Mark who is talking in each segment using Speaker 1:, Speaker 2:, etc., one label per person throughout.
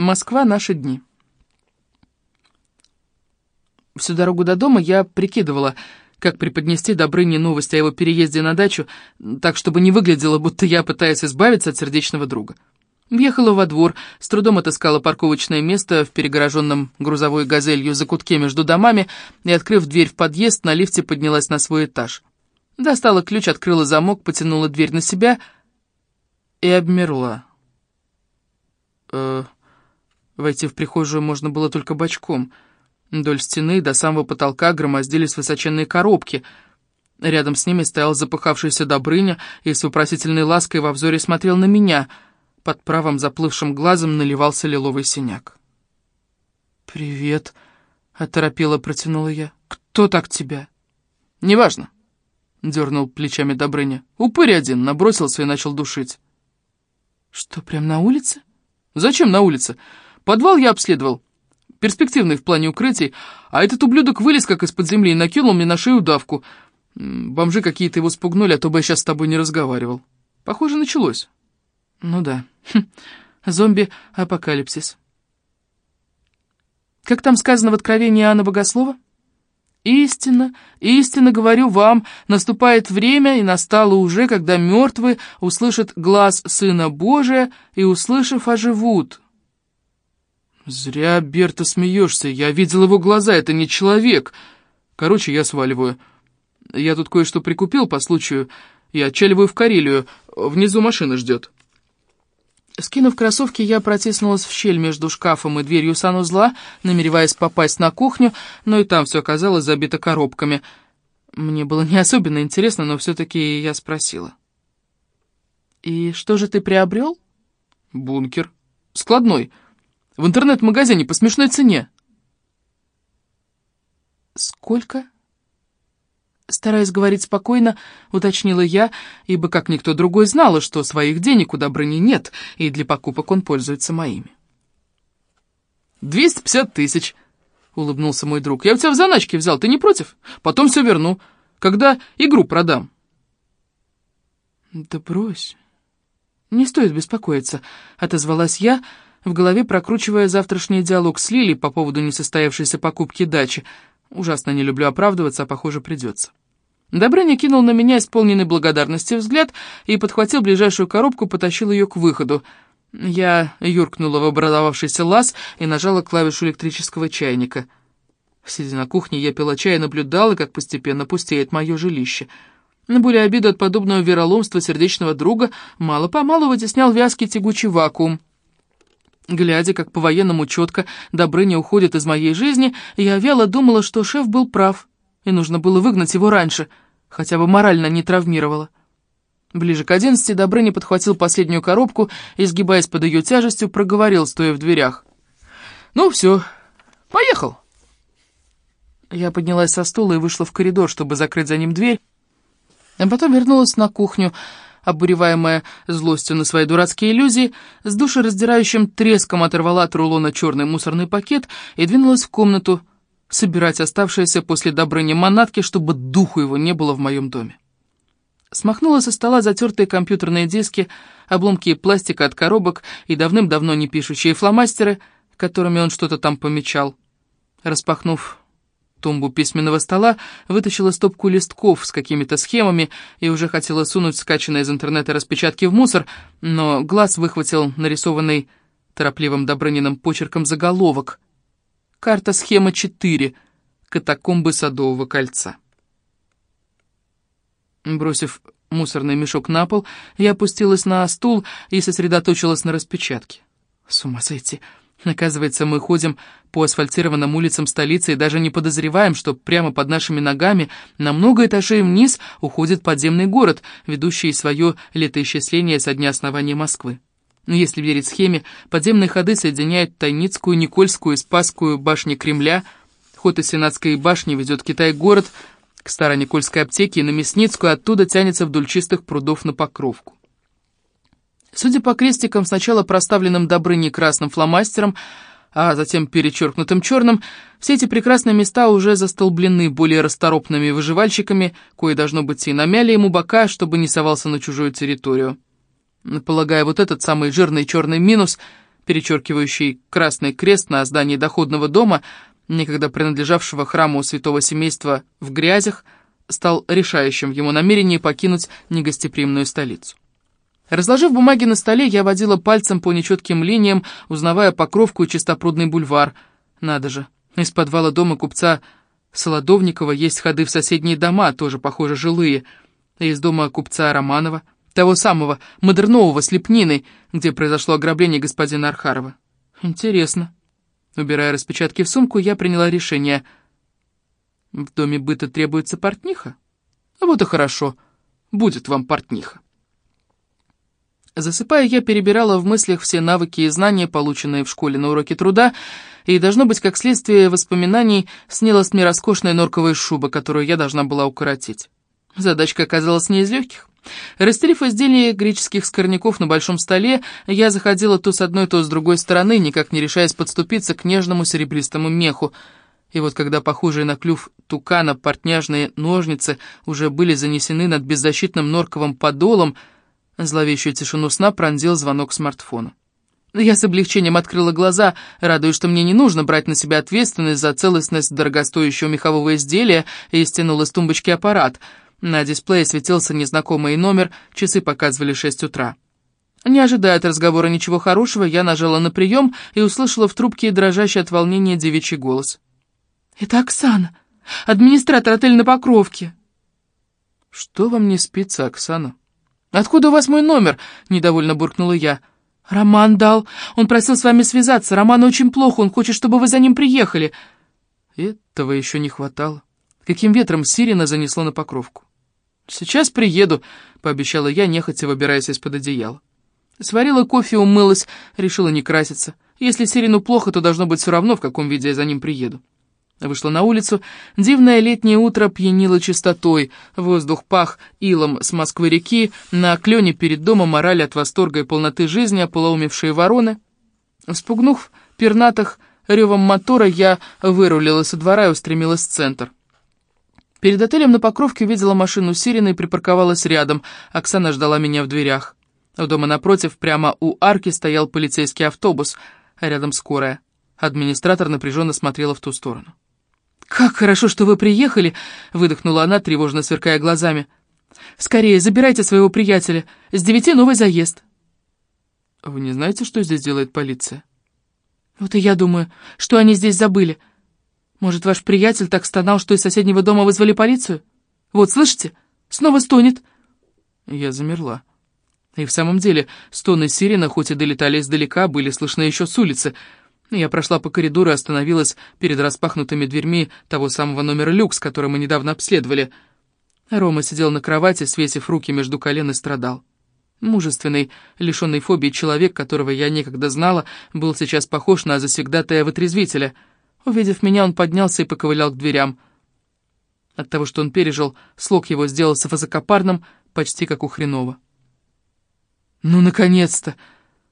Speaker 1: Москва, наши дни. Всю дорогу до дома я прикидывала, как преподнести Добрыне новости о его переезде на дачу, так, чтобы не выглядело, будто я пытаюсь избавиться от сердечного друга. Въехала во двор, с трудом отыскала парковочное место в перегороженном грузовой газелью закутке между домами и, открыв дверь в подъезд, на лифте поднялась на свой этаж. Достала ключ, открыла замок, потянула дверь на себя и обмерла. Э, войти в прихожую можно было только бочком. Вдоль стены до самого потолка громоздились высоченные коробки. Рядом с ними стоял запыхавшийся Добрыня и с вопросительной лаской во взоре смотрел на меня — под правым заплывшим глазом наливался лиловый синяк. «Привет», — оторопело протянула я. «Кто так тебя?» «Неважно», — дернул плечами Добрыня. «Упырь один, набросился и начал душить». «Что, прям на улице?» «Зачем на улице? Подвал я обследовал. Перспективный в плане укрытий, а этот ублюдок вылез как из-под земли и накинул мне на шею давку. Бомжи какие-то его спугнули, а то бы я сейчас с тобой не разговаривал. Похоже, началось». Ну да. Хм. Зомби-апокалипсис. Как там сказано в Откровении Иоанна Богослова? «Истинно, истинно говорю вам, наступает время, и настало уже, когда мертвые услышат глаз Сына Божия и, услышав, оживут». «Зря, Берта, смеешься. Я видел его глаза, это не человек. Короче, я сваливаю. Я тут кое-что прикупил по случаю и отчаливаю в Карелию. Внизу машина ждет». Скинув кроссовки, я протиснулась в щель между шкафом и дверью санузла, намереваясь попасть на кухню, но и там все оказалось забито коробками. Мне было не особенно интересно, но все-таки я спросила. «И что же ты приобрел?» «Бункер. Складной. В интернет-магазине по смешной цене». «Сколько?» Стараясь говорить спокойно, уточнила я, ибо как никто другой знала, что своих денег у Добрыни нет, и для покупок он пользуется моими.
Speaker 2: «Двести пятьдесят тысяч», — улыбнулся мой друг. «Я у тебя в заначке взял, ты не против? Потом все верну, когда игру продам».
Speaker 1: «Да брось, не стоит беспокоиться», — отозвалась я, в голове прокручивая завтрашний диалог с Лилей по поводу несостоявшейся покупки дачи. Ужасно не люблю оправдываться, а похоже придется. Добрыня кинул на меня исполненный благодарности взгляд и, подхватил ближайшую коробку, потащил ее к выходу. Я юркнула в образовавшийся лаз и нажала клавишу электрического чайника. Сидя на кухне, я пила чай и наблюдала, как постепенно пустеет мое жилище. На более обиду от подобного вероломства сердечного друга мало-помалу вытеснял вязкий тягучий вакуум. Глядя, как по-военному четко Добрыня уходит из моей жизни, я вяло думала, что шеф был прав — и нужно было выгнать его раньше, хотя бы морально не травмировало. Ближе к одиннадцати Добрыня подхватил последнюю коробку и, сгибаясь под ее тяжестью, проговорил, стоя в дверях. «Ну все, поехал!» Я поднялась со стула и вышла в коридор, чтобы закрыть за ним дверь, а потом вернулась на кухню, обуреваемая злостью на свои дурацкие иллюзии, с душераздирающим треском оторвала от рулона черный мусорный пакет и двинулась в комнату, собирать оставшиеся после Добрыни манатки, чтобы духу его не было в моем доме. Смахнула со стола затертые компьютерные диски, обломки пластика от коробок и давным-давно не пишущие фломастеры, которыми он что-то там помечал. Распахнув тумбу письменного стола, вытащила стопку листков с какими-то схемами и уже хотела сунуть скачанные из интернета распечатки в мусор, но глаз выхватил нарисованный торопливым Добрыниным почерком заголовок — Карта-схема 4. Катакомбы Садового кольца. Бросив мусорный мешок на пол, я опустилась на стул и сосредоточилась на распечатке. С ума сойти. Оказывается, мы ходим по асфальтированным улицам столицы и даже не подозреваем, что прямо под нашими ногами на много этажей вниз уходит подземный город, ведущий свое летоисчисление со дня основания Москвы. Но если верить схеме, подземные ходы соединяют Тайницкую, Никольскую и Спасскую башни Кремля. Ход из Сенатской башни ведет Китай-город к Староникольской аптеке и на Мясницкую, оттуда тянется вдоль чистых прудов на Покровку. Судя по крестикам, сначала проставленным Добрыней красным фломастером, а затем перечеркнутым черным, все эти прекрасные места уже застолблены более расторопными выживальщиками, кое должно быть и намяли ему бока, чтобы не совался на чужую территорию. Полагаю, вот этот самый жирный черный минус перечеркивающий красный крест на здании доходного дома, некогда принадлежавшего храму святого семейства в грязях, стал решающим в его намерении покинуть негостеприимную столицу. Разложив бумаги на столе, я водила пальцем по нечетким линиям, узнавая Покровку и Чистопрудный бульвар. Надо же, из подвала дома купца Солодовникова есть ходы в соседние дома, тоже, похоже, жилые, и из дома купца Романова, того самого, модернового, с Лепниной, где произошло ограбление господина Архарова. Интересно. Убирая распечатки в сумку, я приняла решение. В доме быта требуется портниха? Вот и хорошо, будет вам портниха. Засыпая, я перебирала в мыслях все навыки и знания, полученные в школе на уроке труда, и, должно быть, как следствие воспоминаний, снилась мне роскошная норковая шуба, которую я должна была укоротить. Задачка оказалась не из легких. Растерев изделия греческих скорняков на большом столе, я заходила то с одной, то с другой стороны, никак не решаясь подступиться к нежному серебристому меху. И вот когда похожие на клюв тукана портняжные ножницы уже были занесены над беззащитным норковым подолом, Зловещую тишину сна пронзил звонок смартфона. Я с облегчением открыла глаза, радуясь, что мне не нужно брать на себя ответственность за целостность дорогостоящего мехового изделия, и стянула с тумбочки аппарат. На дисплее светился незнакомый номер, часы показывали шесть утра. Не ожидая от разговора ничего хорошего, я нажала на прием и услышала в трубке дрожащий от волнения девичий голос. «Это Оксана, администратор отеля на Покровке». «Что вам не спится, Оксана?» «Откуда у вас мой номер?» — недовольно буркнула я. «Роман дал. Он просил с вами связаться. Роман очень плохо. Он хочет, чтобы вы за ним приехали». Этого еще не хватало. Каким ветром Сирина занесло на покровку. «Сейчас приеду», — пообещала я, нехотя выбираясь из-под одеяла. Сварила кофе, умылась, решила не краситься. Если Сирину плохо, то должно быть все равно, в каком виде я за ним приеду. Вышла на улицу. Дивное летнее утро пьянило чистотой. Воздух пах илом с Москвы-реки. На клене перед домом орали от восторга и полноты жизни ополоумевшие вороны. Спугнув пернатых ревом мотора, я вырулила со двора и устремилась в центр. Перед отелем на Покровке увидела машину Сирины и припарковалась рядом. Оксана ждала меня в дверях. У дома напротив, прямо у арки, стоял полицейский автобус, а рядом скорая. Администратор напряженно смотрела в ту сторону. «Как хорошо, что вы приехали!» — выдохнула она, тревожно сверкая глазами. «Скорее, забирайте своего приятеля. С девяти новый заезд». «Вы не знаете, что здесь делает полиция?» «Вот и я думаю, что они здесь забыли. Может, ваш приятель так стонал, что из соседнего дома вызвали полицию? Вот, слышите? Снова стонет». Я замерла. И в самом деле, стоны сирена, хоть и долетали издалека, были слышны еще с улицы — я прошла по коридору и остановилась перед распахнутыми дверьми того самого номера люкс, который мы недавно обследовали. Рома сидел на кровати, свесив руки между колен и страдал. Мужественный, лишенный фобии человек, которого я некогда знала, был сейчас похож на засегдатая вытрезвителя. Увидев меня, он поднялся и поковылял к дверям. От того, что он пережил, слог его сделался высокопарным, почти как у Хренова. «Ну, наконец-то!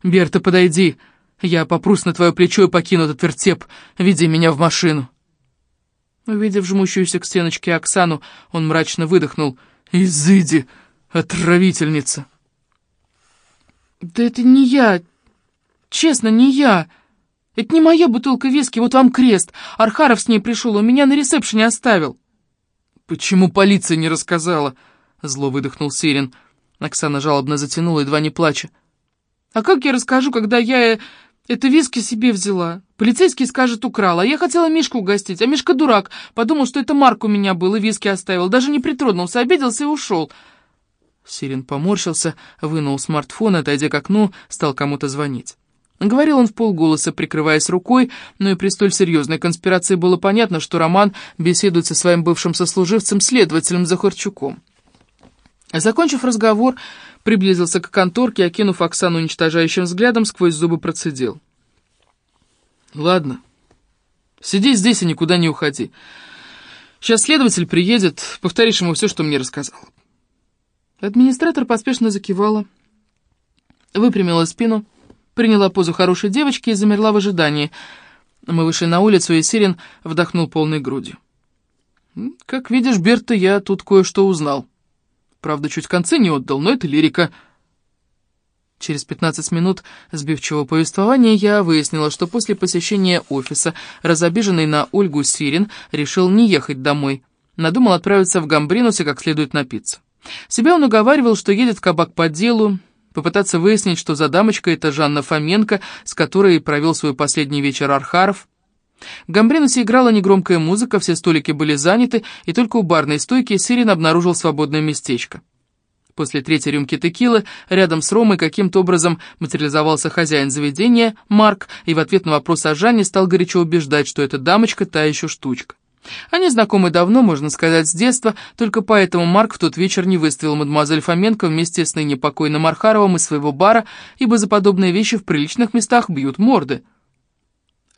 Speaker 1: Берта, подойди!» Я попрусь на твое плечо и покину этот вертеп. Веди меня в машину». Увидев жмущуюся к стеночке Оксану, он мрачно выдохнул. «Изыди, отравительница!» «Да это не я. Честно, не я. Это не моя бутылка виски, вот вам крест. Архаров с ней пришел, у меня на ресепшене оставил». «Почему полиция не рассказала?» Зло выдохнул Сирин. Оксана жалобно затянула, едва не плача. «А как я расскажу, когда я это виски себе взяла. Полицейский скажет, украла. Я хотела Мишку угостить, а Мишка дурак. Подумал, что это Марк у меня был, и виски оставил. Даже не притронулся, обиделся и ушел. Сирин поморщился, вынул смартфон, отойдя к окну, стал кому-то звонить. Говорил он в полголоса, прикрываясь рукой, но и при столь серьезной конспирации было понятно, что Роман беседует со своим бывшим сослуживцем, следователем Захарчуком. Закончив разговор, приблизился к конторке, окинув Оксану уничтожающим взглядом, сквозь зубы процедил. «Ладно, сиди здесь и никуда не уходи. Сейчас следователь приедет, повторишь ему все, что мне рассказал». Администратор поспешно закивала, выпрямила спину, приняла позу хорошей девочки и замерла в ожидании. Мы вышли на улицу, и Сирин вдохнул полной грудью. «Как видишь, Берта, я тут кое-что узнал». Правда, чуть в конце не отдал, но это лирика. Через 15 минут сбивчивого повествования я выяснила, что после посещения офиса разобиженный на Ольгу Сирин решил не ехать домой. Надумал отправиться в Гамбринусе как следует напиться. Себя он уговаривал, что едет в кабак по делу, попытаться выяснить, что за дамочка это Жанна Фоменко, с которой провел свой последний вечер Архаров. В Гамбринусе играла негромкая музыка, все столики были заняты, и только у барной стойки Сирин обнаружил свободное местечко. После третьей рюмки текилы рядом с Ромой каким-то образом материализовался хозяин заведения, Марк, и в ответ на вопрос о Жанне стал горячо убеждать, что эта дамочка та еще штучка. Они знакомы давно, можно сказать, с детства, только поэтому Марк в тот вечер не выставил мадемуазель Фоменко вместе с ныне покойным Архаровым из своего бара, ибо за подобные вещи в приличных местах бьют морды.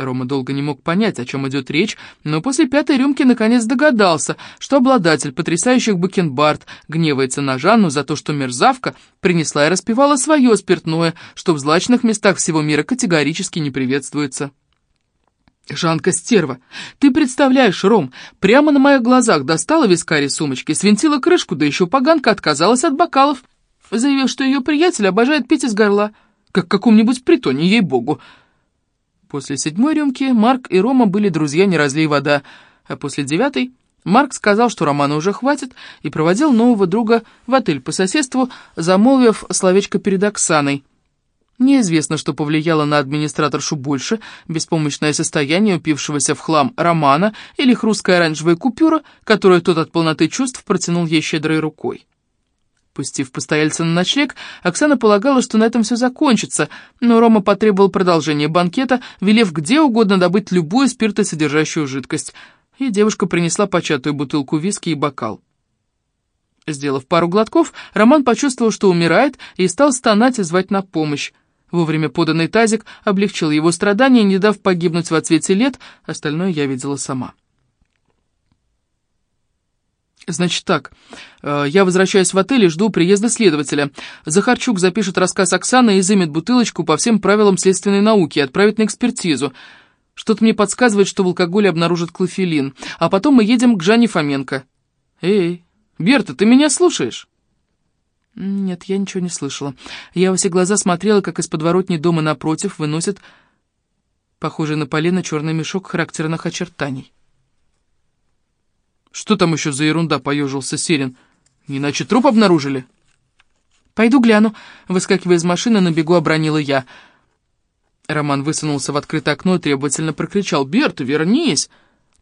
Speaker 1: Рома долго не мог понять, о чем идет речь, но после пятой рюмки наконец догадался, что обладатель потрясающих бакенбард гневается на Жанну за то, что мерзавка принесла и распивала свое спиртное, что в злачных местах всего мира категорически не приветствуется. «Жанка стерва, ты представляешь, Ром, прямо на моих глазах достала вискари сумочки, свинтила крышку, да еще поганка отказалась от бокалов. Заявил, что ее приятель обожает пить из горла, как в каком-нибудь притоне, ей-богу». После седьмой рюмки Марк и Рома были друзья «Не разлей вода», а после девятой Марк сказал, что Романа уже хватит, и проводил нового друга в отель по соседству, замолвив словечко перед Оксаной. Неизвестно, что повлияло на администраторшу больше, беспомощное состояние упившегося в хлам Романа или хрусткая оранжевая купюра, которую тот от полноты чувств протянул ей щедрой рукой. Пустив постояльца на ночлег, Оксана полагала, что на этом все закончится, но Рома потребовал продолжения банкета, велев где угодно добыть любую спиртосодержащую жидкость, и девушка принесла початую бутылку виски и бокал. Сделав пару глотков, Роман почувствовал, что умирает, и стал стонать и звать на помощь. Вовремя поданный тазик облегчил его страдания, не дав погибнуть в отсвете лет, остальное я видела сама. «Значит так, э, я возвращаюсь в отель и жду приезда следователя. Захарчук запишет рассказ Оксаны и изымет бутылочку по всем правилам следственной науки и отправит на экспертизу. Что-то мне подсказывает, что в алкоголе обнаружат клофелин. А потом мы едем к Жанне Фоменко. Эй, Берта, ты меня слушаешь?» Нет, я ничего не слышала. Я во все глаза смотрела, как из подворотни дома напротив выносят похожий на полено черный мешок характерных очертаний. «Что там еще за ерунда?» — поежился Серин. «Иначе труп обнаружили?» «Пойду гляну», — выскакивая из машины, на бегу обронила я. Роман высунулся в открытое окно и требовательно прокричал. «Берта, вернись!»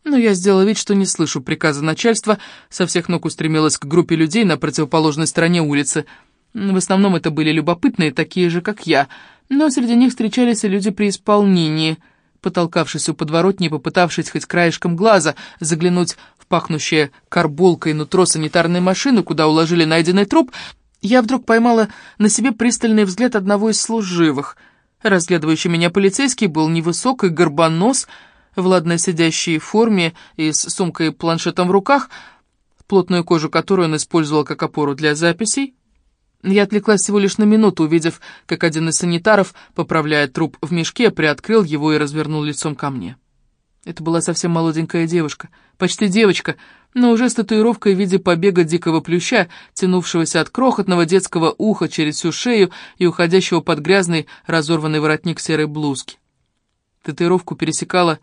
Speaker 1: Но я сделала вид, что не слышу приказа начальства, со всех ног устремилась к группе людей на противоположной стороне улицы. В основном это были любопытные, такие же, как я, но среди них встречались и люди при исполнении. Потолкавшись у подворотни попытавшись хоть краешком глаза заглянуть пахнущее карболкой нутро санитарной машины, куда уложили найденный труп, я вдруг поймала на себе пристальный взгляд одного из служивых. Разглядывающий меня полицейский был невысок и горбонос, в ладно сидящей форме и с сумкой и планшетом в руках, плотную кожу которую он использовал как опору для записей. Я отвлеклась всего лишь на минуту, увидев, как один из санитаров, поправляя труп в мешке, приоткрыл его и развернул лицом ко мне. Это была совсем молоденькая девушка, почти девочка, но уже с татуировкой в виде побега дикого плюща, тянувшегося от крохотного детского уха через всю шею и уходящего под грязный разорванный воротник серой блузки. Татуировку пересекала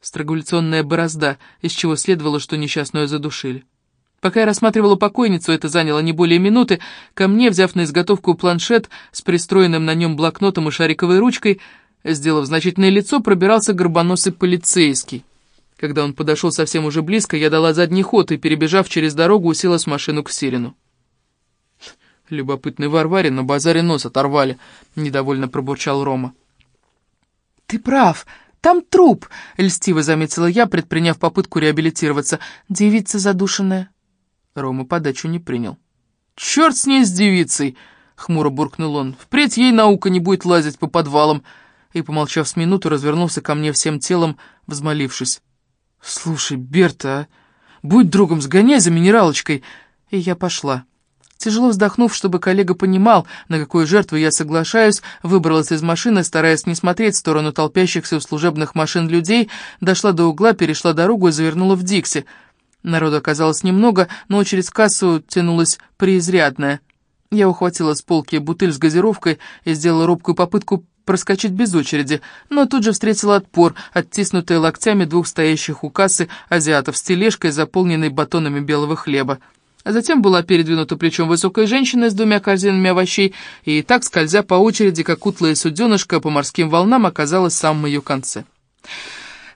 Speaker 1: страгуляционная борозда, из чего следовало, что несчастную задушили. Пока я рассматривала покойницу, это заняло не более минуты, ко мне, взяв на изготовку планшет с пристроенным на нем блокнотом и шариковой ручкой, Сделав значительное лицо, пробирался горбоносый полицейский. Когда он подошел совсем уже близко, я дала задний ход и, перебежав через дорогу, уселась в машину к Сирину. «Любопытный Варваре на базаре нос оторвали», — недовольно пробурчал Рома. «Ты прав, там труп», — льстиво заметила я, предприняв попытку реабилитироваться. «Девица задушенная». Рома подачу не принял. «Черт с ней, с девицей!» — хмуро буркнул он. «Впредь ей наука не будет лазить по подвалам» и, помолчав с минуту, развернулся ко мне всем телом, взмолившись. «Слушай, Берта, а? будь другом, сгоняй за минералочкой!» И я пошла. Тяжело вздохнув, чтобы коллега понимал, на какую жертву я соглашаюсь, выбралась из машины, стараясь не смотреть в сторону толпящихся у служебных машин людей, дошла до угла, перешла дорогу и завернула в Дикси. Народу оказалось немного, но через кассу тянулась преизрядная. Я ухватила с полки бутыль с газировкой и сделала робкую попытку проскочить без очереди, но тут же встретила отпор, оттиснутые локтями двух стоящих у кассы азиатов с тележкой, заполненной батонами белого хлеба. А затем была передвинута плечом высокая женщина с двумя корзинами овощей, и так, скользя по очереди, как утлая суденышка по морским волнам, оказалась в самом ее конце.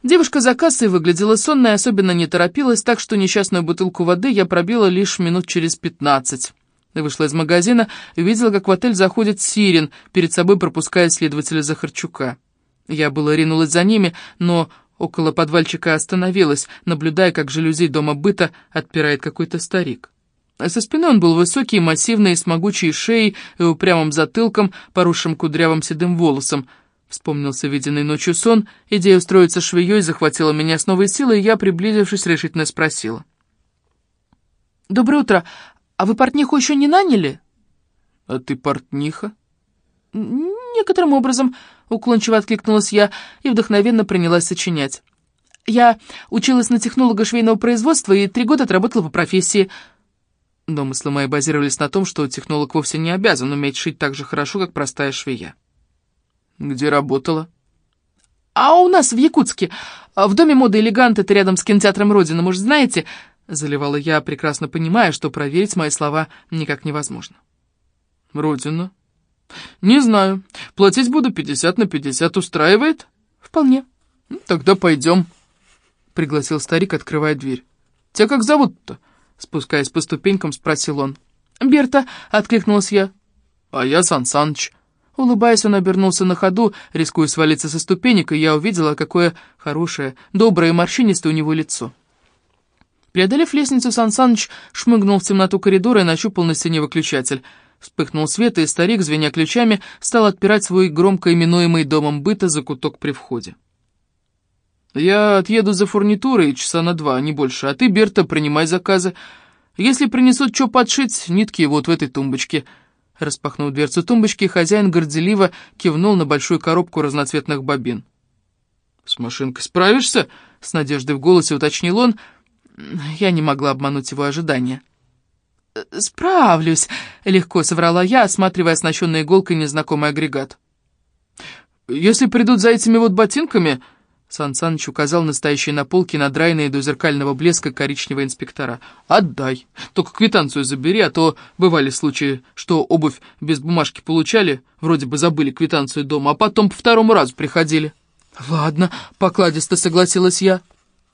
Speaker 1: Девушка за кассой выглядела сонной, особенно не торопилась, так что несчастную бутылку воды я пробила лишь минут через пятнадцать. Вышла из магазина и увидела, как в отель заходит Сирин, перед собой пропуская следователя Захарчука. Я было ринулась за ними, но около подвальчика остановилась, наблюдая, как жалюзи дома быта отпирает какой-то старик. Со спины он был высокий, массивный, с могучей шеей и упрямым затылком, поросшим кудрявым седым волосом. Вспомнился виденный ночью сон, идея устроиться швеей захватила меня с новой силой, и я, приблизившись, решительно спросила. «Доброе утро. «А вы портниху еще не наняли?»
Speaker 2: «А ты портниха?»
Speaker 1: «Некоторым образом», — уклончиво откликнулась я и вдохновенно принялась сочинять. «Я училась на технолога швейного производства и три года отработала по профессии». Домыслы мои базировались на том, что технолог вовсе не обязан уметь шить так же хорошо, как простая швея.
Speaker 2: «Где работала?»
Speaker 1: «А у нас в Якутске, в доме моды «Элегант», это рядом с кинотеатром «Родина», может, знаете?» — заливала я, прекрасно понимая, что проверить мои слова никак невозможно.
Speaker 2: «Родина? Не знаю. Платить буду пятьдесят на пятьдесят. Устраивает?»
Speaker 1: «Вполне».
Speaker 2: Ну, «Тогда пойдем», — пригласил старик, открывая дверь. «Тебя как зовут-то?» — спускаясь по ступенькам, спросил он.
Speaker 1: «Берта», — откликнулась я.
Speaker 2: «А я Сан Саныч».
Speaker 1: Улыбаясь, он обернулся на ходу, рискуя свалиться со ступенек, и я увидела, какое хорошее, доброе и морщинистое у него лицо. Преодолев лестницу, Сан Саныч шмыгнул в темноту коридора и нащупал на стене выключатель. Вспыхнул свет, и старик, звеня ключами, стал отпирать свой громко именуемый домом быта закуток при входе. «Я отъеду за фурнитурой часа на два, не больше, а ты, Берта, принимай заказы. Если принесут что подшить, нитки вот в этой тумбочке». Распахнув дверцу тумбочки, хозяин горделиво кивнул на большую коробку разноцветных бобин. «С машинкой справишься?» — с надеждой в голосе уточнил он — я не могла обмануть его ожидания. «Справлюсь», — легко соврала я, осматривая оснащенной иголкой незнакомый агрегат. «Если придут за этими вот ботинками...» Сан Саныч указал на стоящие на полке надраенные до зеркального блеска коричневые инспектора. «Отдай. Только квитанцию забери, а то бывали случаи, что обувь без бумажки получали, вроде бы забыли квитанцию дома, а потом по второму разу приходили». «Ладно», — покладисто согласилась я.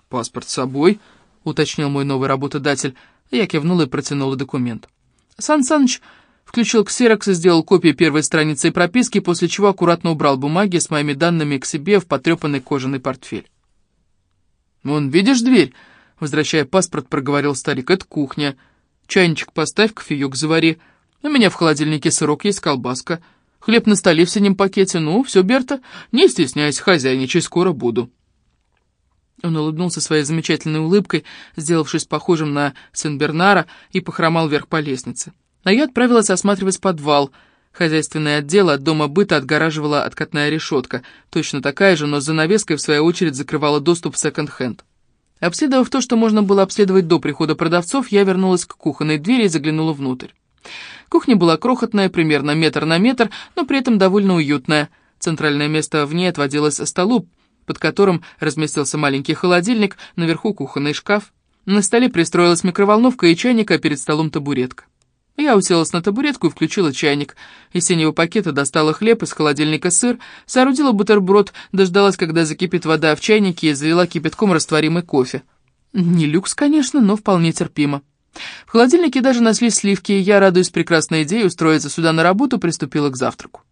Speaker 1: «Паспорт с собой», — уточнил мой новый работодатель. Я кивнула и протянула документ. Сан Саныч включил ксерокс и сделал копию первой страницы прописки, после чего аккуратно убрал бумаги с моими данными к себе в потрепанный кожаный портфель. «Вон, видишь дверь?» — возвращая паспорт, проговорил старик. «Это кухня. Чайничек поставь, кофеек завари. У меня в холодильнике сырок есть, колбаска. Хлеб на столе в синем пакете. Ну, все, Берта, не стесняйся, хозяйничай, скоро буду». Он улыбнулся своей замечательной улыбкой, сделавшись похожим на Сен-Бернара, и похромал вверх по лестнице. А я отправилась осматривать подвал. Хозяйственное отдел от дома быта отгораживала откатная решетка, точно такая же, но с занавеской, в свою очередь, закрывала доступ в секонд-хенд. Обследовав то, что можно было обследовать до прихода продавцов, я вернулась к кухонной двери и заглянула внутрь. Кухня была крохотная, примерно метр на метр, но при этом довольно уютная. Центральное место в ней отводилось столу, под которым разместился маленький холодильник, наверху кухонный шкаф. На столе пристроилась микроволновка и чайник, а перед столом табуретка. Я уселась на табуретку и включила чайник. Из синего пакета достала хлеб, из холодильника сыр, соорудила бутерброд, дождалась, когда закипит вода в чайнике и залила кипятком растворимый кофе. Не люкс, конечно, но вполне терпимо. В холодильнике даже нашлись сливки, и я, радуясь прекрасной идее устроиться сюда на работу, приступила к завтраку.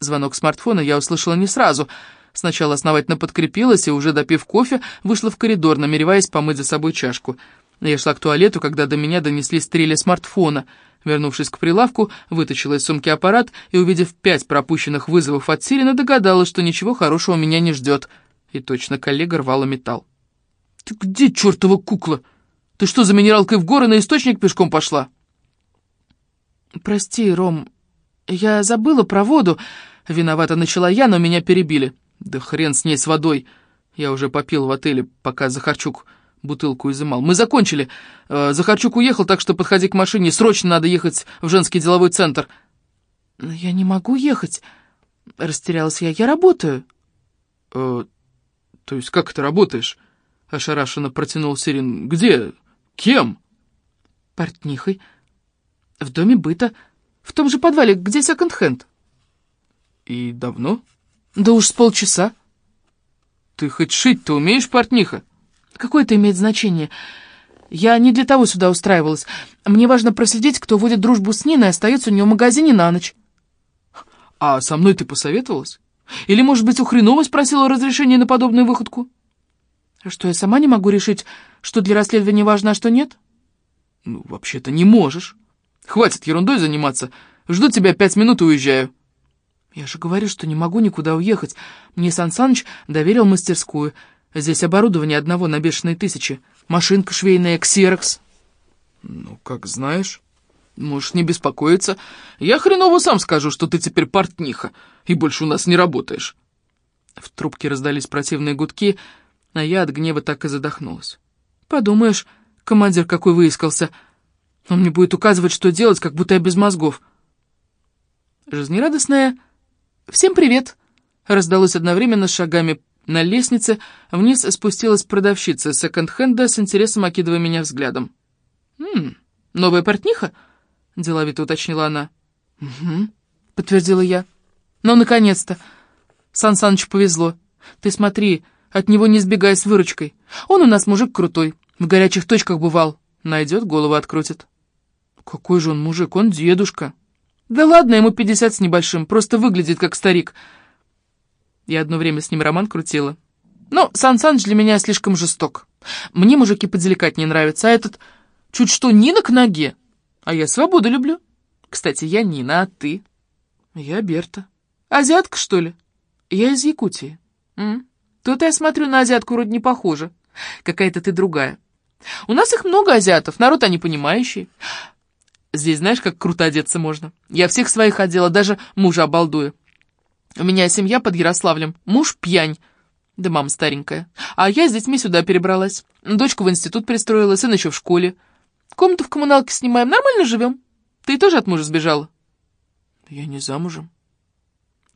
Speaker 1: Звонок смартфона я услышала не сразу — Сначала основательно подкрепилась и, уже допив кофе, вышла в коридор, намереваясь помыть за собой чашку. Я шла к туалету, когда до меня донесли стрели смартфона. Вернувшись к прилавку, вытащила из сумки аппарат и, увидев пять пропущенных вызовов от Сирина, догадалась, что ничего хорошего меня не ждет. И точно коллега рвала металл. «Ты где, чертова кукла? Ты что, за минералкой в горы на источник пешком пошла?» «Прости, Ром, я забыла про воду», — виновата начала я, но меня перебили. «Да хрен с ней, с водой. Я уже попил в отеле, пока Захарчук
Speaker 2: бутылку изымал. «Мы закончили. Э, Захарчук уехал, так что подходи к машине. Срочно надо ехать в женский деловой центр».
Speaker 1: «Я не могу ехать», — растерялась я. «Я работаю».
Speaker 2: «Э, то есть как ты работаешь?» — ошарашенно протянул Сирин. «Где? Кем?»
Speaker 1: «Портнихой. В доме быта. В том же подвале, где секонд-хенд».
Speaker 2: «И давно?»
Speaker 1: «Да уж с полчаса».
Speaker 2: «Ты хоть шить-то умеешь, портниха?»
Speaker 1: «Какое это имеет значение? Я не для того сюда устраивалась. Мне важно проследить, кто водит дружбу с Ниной и остается у нее в магазине на ночь».
Speaker 2: «А со мной ты посоветовалась? Или, может быть, у Хренова спросила разрешение на подобную выходку?»
Speaker 1: «Что, я сама не могу решить, что для расследования важно, а что нет?»
Speaker 2: «Ну, вообще-то не можешь. Хватит ерундой заниматься. Жду тебя пять минут и уезжаю».
Speaker 1: «Я же говорю, что не могу никуда уехать. Мне Сан Саныч доверил мастерскую. Здесь оборудование одного на бешеные тысячи. Машинка швейная, ксерокс».
Speaker 2: «Ну, как знаешь». Можешь не беспокоиться. Я хреново сам скажу, что ты теперь портниха, и больше у нас не работаешь. В трубке раздались противные гудки, а я от гнева так и задохнулась.
Speaker 1: Подумаешь, командир какой выискался. Он мне будет указывать, что делать, как будто я без мозгов. Жизнерадостная «Всем привет!» раздалось одновременно с шагами на лестнице. Вниз спустилась продавщица секонд-хенда с интересом окидывая меня взглядом. «Ммм, новая портниха?» — деловито уточнила она. «Угу», — подтвердила я. «Ну, наконец-то! Сан Санычу повезло. Ты смотри, от него не сбегай с выручкой. Он у нас мужик крутой, в горячих точках бывал. Найдет, голову открутит». «Какой же он мужик? Он дедушка». «Да ладно, ему пятьдесят с небольшим, просто выглядит как старик». Я одно время с ним роман крутила. Но Сан Саныч для меня слишком жесток. Мне мужики поделикать не нравятся, а этот чуть что Нина к ноге. А я свободу люблю. Кстати, я Нина, а ты? Я Берта. Азиатка, что ли? Я из Якутии. М? Тут я смотрю, на азиатку вроде не похожа. Какая-то ты другая. У нас их много азиатов, народ они понимающий. Здесь знаешь, как круто одеться можно? Я всех своих одела, даже мужа обалдую. У меня семья под Ярославлем, муж пьянь, да мама старенькая. А я с детьми сюда перебралась. Дочку в институт пристроила, сын еще в школе. Комнату в коммуналке снимаем, нормально живем. Ты тоже от мужа сбежала?
Speaker 2: Я не замужем.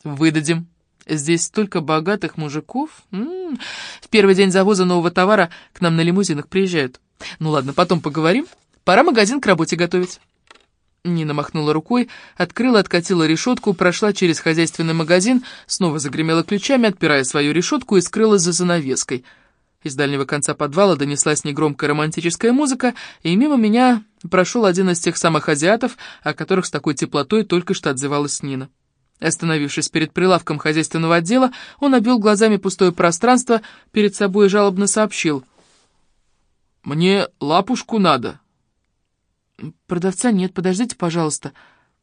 Speaker 1: Выдадим. Здесь столько богатых мужиков. М -м -м. В первый день завоза нового товара к нам на лимузинах приезжают. Ну ладно, потом поговорим. Пора магазин к работе готовить. Нина махнула рукой, открыла, откатила решетку, прошла через хозяйственный магазин, снова загремела ключами, отпирая свою решетку и скрылась за занавеской. Из дальнего конца подвала донеслась негромкая романтическая музыка, и мимо меня прошел один из тех самых азиатов, о которых с такой теплотой только что отзывалась Нина. Остановившись перед прилавком хозяйственного отдела, он обвел глазами пустое пространство перед собой и жалобно сообщил.
Speaker 2: «Мне лапушку надо».
Speaker 1: «Продавца нет, подождите, пожалуйста»,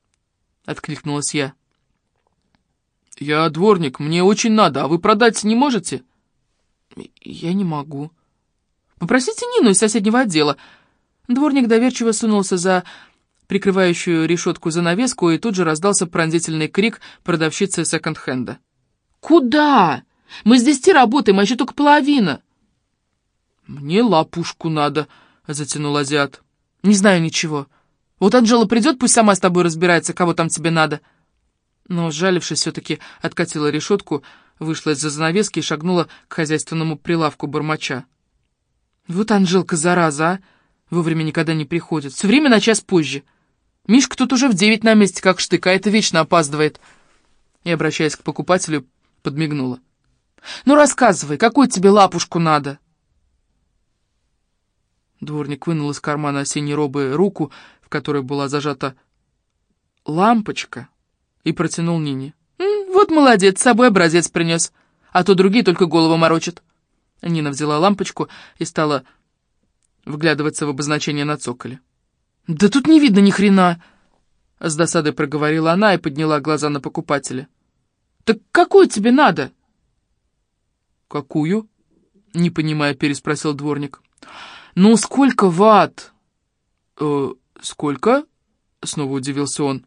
Speaker 1: — откликнулась я.
Speaker 2: «Я дворник, мне очень надо, а вы продать не можете?»
Speaker 1: «Я не могу». «Попросите Нину из соседнего отдела». Дворник доверчиво сунулся за прикрывающую решетку занавеску, и тут же раздался пронзительный крик продавщицы секонд-хенда. «Куда? Мы с десяти работаем, а еще только половина».
Speaker 2: «Мне лапушку надо», — затянул азиат.
Speaker 1: «Не знаю ничего. Вот Анжела придет, пусть сама с тобой разбирается, кого там тебе надо». Но, сжалившись, все-таки откатила решетку, вышла из-за занавески и шагнула к хозяйственному прилавку бормоча. «Вот Анжелка, зараза, а! Вовремя никогда не приходит. Все время на час позже. Мишка тут уже в девять на месте, как штык, а это вечно опаздывает». И, обращаясь к покупателю, подмигнула. «Ну, рассказывай, какую тебе лапушку надо?» Дворник вынул из кармана осенней робы руку, в которой была зажата лампочка, и протянул Нине. «Вот молодец, с собой образец принес, а то другие только голову морочат». Нина взяла лампочку и стала вглядываться в обозначение на цоколе. «Да тут не видно ни хрена!» С досадой проговорила она и подняла глаза на покупателя. «Так какую тебе надо?»
Speaker 2: «Какую?» — не понимая, переспросил дворник.
Speaker 1: «Ну, сколько ватт?»
Speaker 2: «Э, сколько?» — снова удивился он.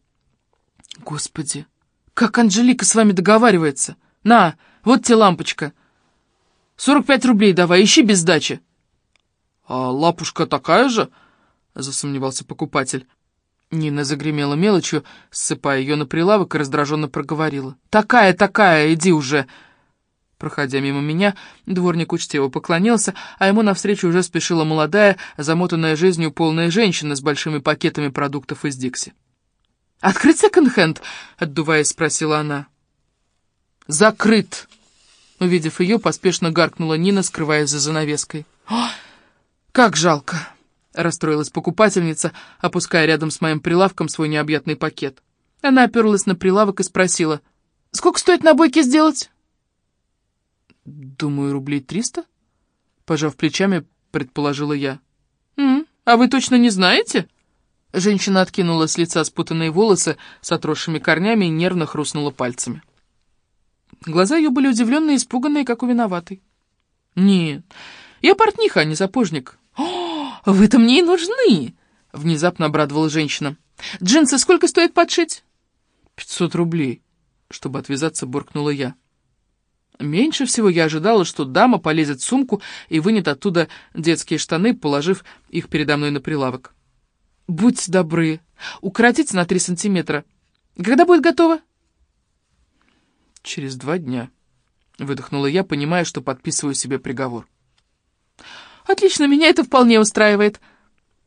Speaker 1: «Господи, как Анжелика с вами договаривается? На, вот тебе лампочка. Сорок пять рублей давай, ищи без сдачи».
Speaker 2: «А лапушка такая же?» — засомневался покупатель.
Speaker 1: Нина загремела мелочью, ссыпая ее на прилавок и раздраженно проговорила. «Такая, такая, иди уже!» Проходя мимо меня, дворник учтиво поклонился, а ему навстречу уже спешила молодая, замотанная жизнью полная женщина с большими пакетами продуктов из Дикси. «Открыть секонд-хенд?» — отдуваясь, спросила она. «Закрыт!» Увидев ее, поспешно гаркнула Нина, скрываясь за занавеской. «О, как жалко!» — расстроилась покупательница, опуская рядом с моим прилавком свой необъятный пакет. Она оперлась на прилавок и спросила, «Сколько стоит набойки сделать?» «Думаю, рублей триста?» Пожав плечами, предположила я. «М а вы точно не знаете?» Женщина откинула с лица спутанные волосы с отросшими корнями и нервно хрустнула пальцами. Глаза ее были удивленные и испуганные, как у виноватой. «Нет, я портниха, а не сапожник». «О, вы-то мне и нужны!» — внезапно обрадовала женщина. «Джинсы сколько стоит подшить?» «Пятьсот рублей», — чтобы отвязаться, буркнула я. Меньше всего я ожидала, что дама полезет в сумку и вынет оттуда детские штаны, положив их передо мной на прилавок. «Будьте добры, укоротите на три сантиметра. Когда будет готово?» «Через два дня», — выдохнула я, понимая, что подписываю себе приговор. «Отлично, меня это вполне устраивает», —